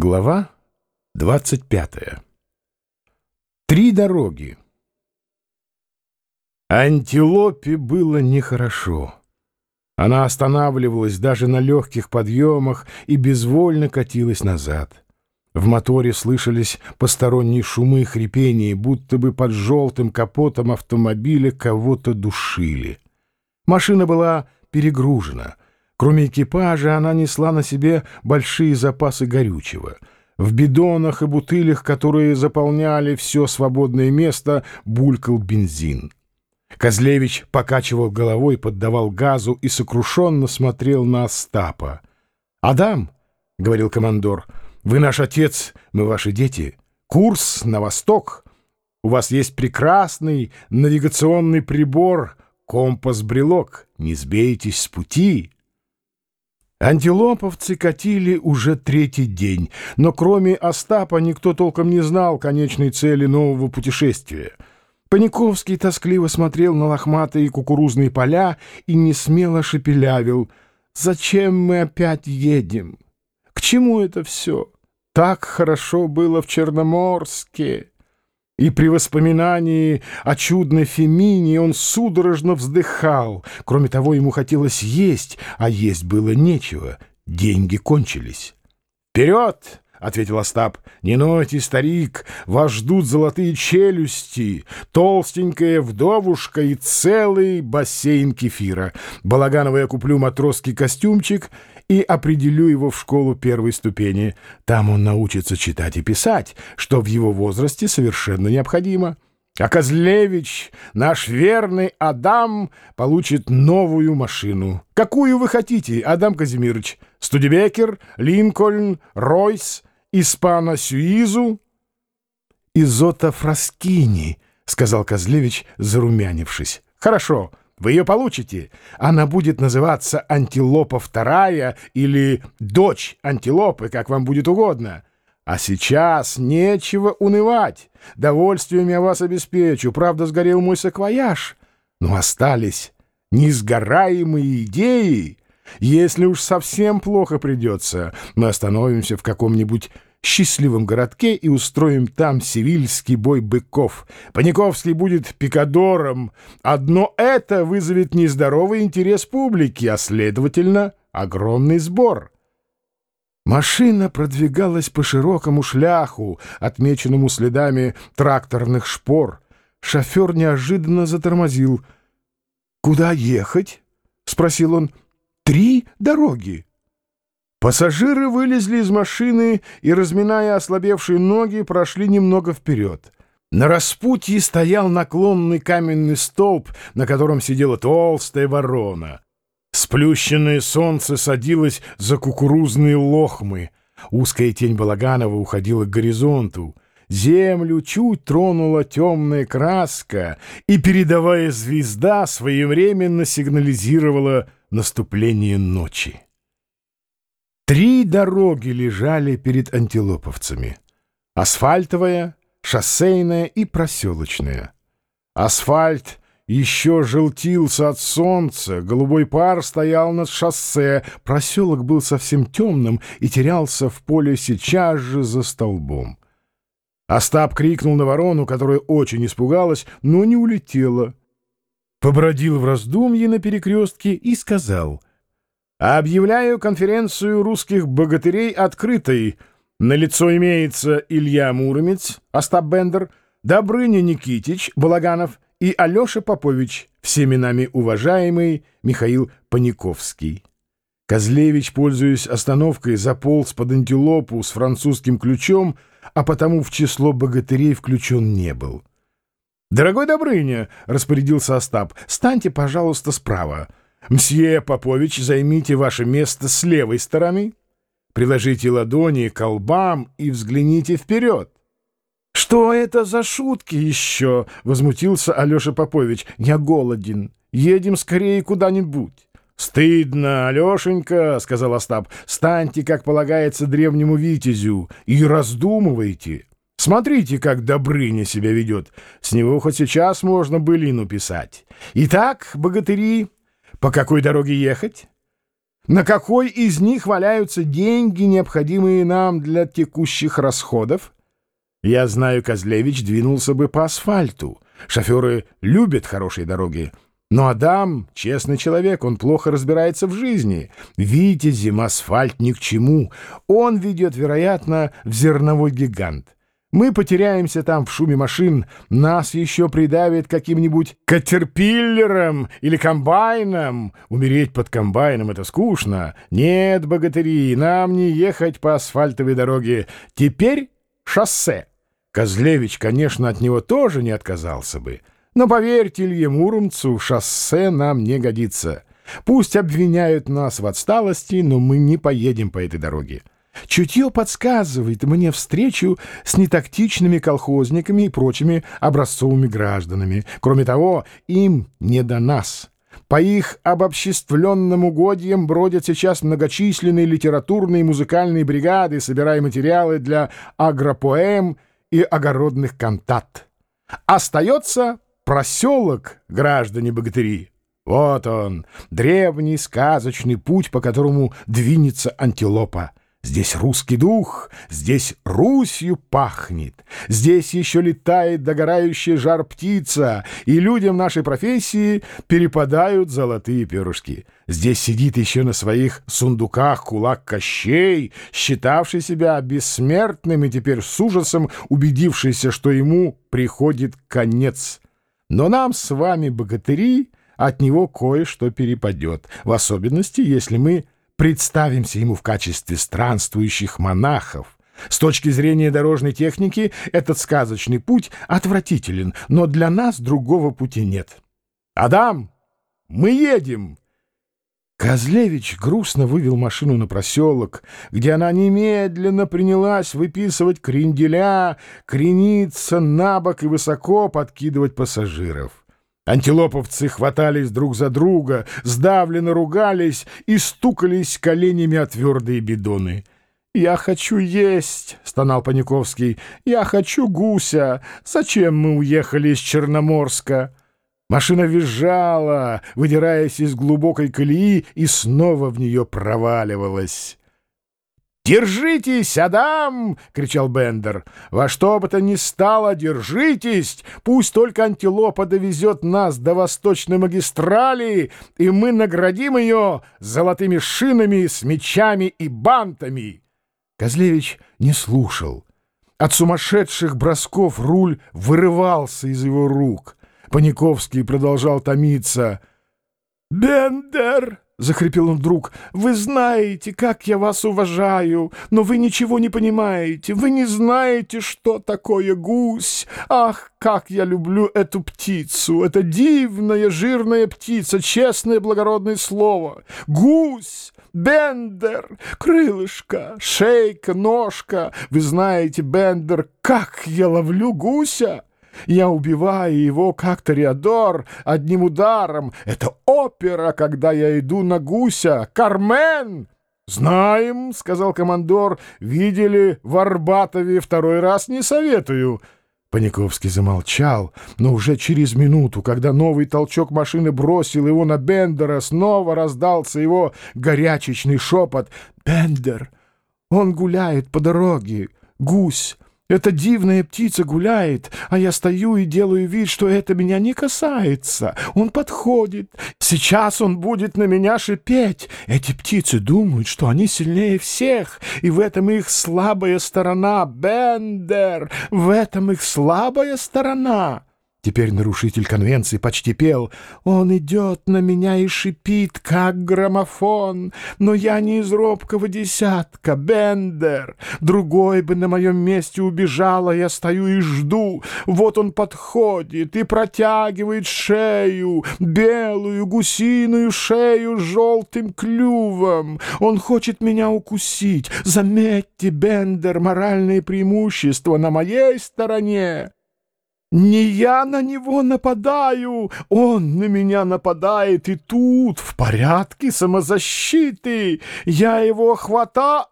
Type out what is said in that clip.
Глава 25. Три дороги. Антилопе было нехорошо. Она останавливалась даже на легких подъемах и безвольно катилась назад. В моторе слышались посторонние шумы и хрипения, будто бы под желтым капотом автомобиля кого-то душили. Машина была перегружена — Кроме экипажа, она несла на себе большие запасы горючего. В бидонах и бутылях, которые заполняли все свободное место, булькал бензин. Козлевич покачивал головой, поддавал газу и сокрушенно смотрел на Остапа. «Адам», — говорил командор, — «вы наш отец, мы ваши дети. Курс на восток. У вас есть прекрасный навигационный прибор, компас-брелок. Не сбейтесь с пути». Антилоповцы катили уже третий день, но кроме Остапа никто толком не знал конечной цели нового путешествия. Паниковский тоскливо смотрел на лохматые кукурузные поля и несмело шепелявил. «Зачем мы опять едем? К чему это все? Так хорошо было в Черноморске!» И при воспоминании о чудной Фемине он судорожно вздыхал. Кроме того, ему хотелось есть, а есть было нечего. Деньги кончились. «Вперед!» — ответил Остап. «Не нойте, старик, вас ждут золотые челюсти, толстенькая вдовушка и целый бассейн кефира. Балаганово я куплю матросский костюмчик и определю его в школу первой ступени. Там он научится читать и писать, что в его возрасте совершенно необходимо. А Козлевич, наш верный Адам, получит новую машину. Какую вы хотите, Адам Казимирович? Студебекер, Линкольн, Ройс, Испана Сюизу? Изота Фраскини, — сказал Козлевич, зарумянившись. Хорошо. Вы ее получите. Она будет называться «Антилопа вторая» или «Дочь антилопы», как вам будет угодно. А сейчас нечего унывать. Довольствием я вас обеспечу. Правда, сгорел мой саквояж. Но остались несгораемые идеи. Если уж совсем плохо придется, мы остановимся в каком-нибудь счастливом городке и устроим там сивильский бой быков. Паниковский будет пикадором. Одно это вызовет нездоровый интерес публики, а, следовательно, огромный сбор. Машина продвигалась по широкому шляху, отмеченному следами тракторных шпор. Шофер неожиданно затормозил. «Куда ехать?» — спросил он. «Три дороги». Пассажиры вылезли из машины и, разминая ослабевшие ноги, прошли немного вперед. На распутье стоял наклонный каменный столб, на котором сидела толстая ворона. Сплющенное солнце садилось за кукурузные лохмы. Узкая тень Балаганова уходила к горизонту. Землю чуть тронула темная краска, и передовая звезда своевременно сигнализировала наступление ночи. Три дороги лежали перед антилоповцами. Асфальтовая, шоссейная и проселочная. Асфальт еще желтился от солнца, голубой пар стоял над шоссе, проселок был совсем темным и терялся в поле сейчас же за столбом. Остап крикнул на ворону, которая очень испугалась, но не улетела. Побродил в раздумье на перекрестке и сказал — Объявляю конференцию русских богатырей открытой. На лицо имеется Илья Муромец, Остап Бендер, Добрыня Никитич, Балаганов и Алеша Попович, всеми нами уважаемый Михаил Паниковский. Козлевич, пользуясь остановкой, заполз под антилопу с французским ключом, а потому в число богатырей включен не был. «Дорогой Добрыня», — распорядился Остап, — «станьте, пожалуйста, справа». Мсье Попович, займите ваше место с левой стороны, приложите ладони к колбам и взгляните вперед. — Что это за шутки еще? — возмутился Алеша Попович. — Я голоден. Едем скорее куда-нибудь. — Стыдно, Алешенька, — сказал Остап. — Станьте, как полагается древнему витязю, и раздумывайте. Смотрите, как Добрыня себя ведет. С него хоть сейчас можно былину писать. Итак, богатыри... По какой дороге ехать? На какой из них валяются деньги, необходимые нам для текущих расходов? Я знаю, Козлевич двинулся бы по асфальту. Шоферы любят хорошие дороги. Но Адам — честный человек, он плохо разбирается в жизни. Витязем асфальт ни к чему. Он ведет, вероятно, в зерновой гигант. Мы потеряемся там в шуме машин, нас еще придавит каким-нибудь катерпиллером или комбайном. Умереть под комбайном — это скучно. Нет, богатыри, нам не ехать по асфальтовой дороге. Теперь шоссе. Козлевич, конечно, от него тоже не отказался бы. Но поверьте Илье Муромцу, шоссе нам не годится. Пусть обвиняют нас в отсталости, но мы не поедем по этой дороге. Чутье подсказывает мне встречу с нетактичными колхозниками и прочими образцовыми гражданами. Кроме того, им не до нас. По их обобществленным угодьям бродят сейчас многочисленные литературные и музыкальные бригады, собирая материалы для агропоэм и огородных кантат. Остается проселок, граждане-богатыри. Вот он, древний сказочный путь, по которому двинется антилопа. Здесь русский дух, здесь Русью пахнет, здесь еще летает догорающая жар птица, и людям нашей профессии перепадают золотые перышки. Здесь сидит еще на своих сундуках кулак Кощей, считавший себя бессмертным и теперь с ужасом убедившийся, что ему приходит конец. Но нам с вами, богатыри, от него кое-что перепадет, в особенности, если мы представимся ему в качестве странствующих монахов. С точки зрения дорожной техники этот сказочный путь отвратителен, но для нас другого пути нет. «Адам, мы едем!» Козлевич грустно вывел машину на проселок, где она немедленно принялась выписывать кренделя, крениться на бок и высоко подкидывать пассажиров. Антилоповцы хватались друг за друга, сдавленно ругались и стукались коленями о твердые бидоны. «Я хочу есть!» — стонал Паниковский. «Я хочу гуся! Зачем мы уехали из Черноморска?» Машина визжала, выдираясь из глубокой колеи, и снова в нее проваливалась. «Держитесь, Адам!» — кричал Бендер. «Во что бы то ни стало, держитесь! Пусть только антилопа довезет нас до восточной магистрали, и мы наградим ее золотыми шинами с мечами и бантами!» Козлевич не слушал. От сумасшедших бросков руль вырывался из его рук. Паниковский продолжал томиться. «Бендер!» — захрипел он вдруг. «Вы знаете, как я вас уважаю, но вы ничего не понимаете. Вы не знаете, что такое гусь. Ах, как я люблю эту птицу! Это дивная жирная птица, честное благородное слово. Гусь!» Бендер, крылышко, шейка, ножка. Вы знаете, Бендер, как я ловлю гуся? Я убиваю его, как Тореадор, одним ударом. Это опера, когда я иду на гуся. Кармен!» «Знаем», — сказал командор, — «видели в Арбатове, второй раз не советую». Паниковский замолчал, но уже через минуту, когда новый толчок машины бросил его на Бендера, снова раздался его горячечный шепот. «Бендер! Он гуляет по дороге! Гусь! Эта дивная птица гуляет, а я стою и делаю вид, что это меня не касается. Он подходит. Сейчас он будет на меня шипеть. Эти птицы думают, что они сильнее всех, и в этом их слабая сторона. Бендер, в этом их слабая сторона. Теперь нарушитель конвенции почти пел. Он идет на меня и шипит, как граммофон. Но я не из робкого десятка, Бендер. Другой бы на моем месте убежал, а я стою и жду. Вот он подходит и протягивает шею, белую гусиную шею с желтым клювом. Он хочет меня укусить. Заметьте, Бендер, моральное преимущество на моей стороне. Не я на него нападаю, он на меня нападает, и тут в порядке самозащиты. Я его хватаю.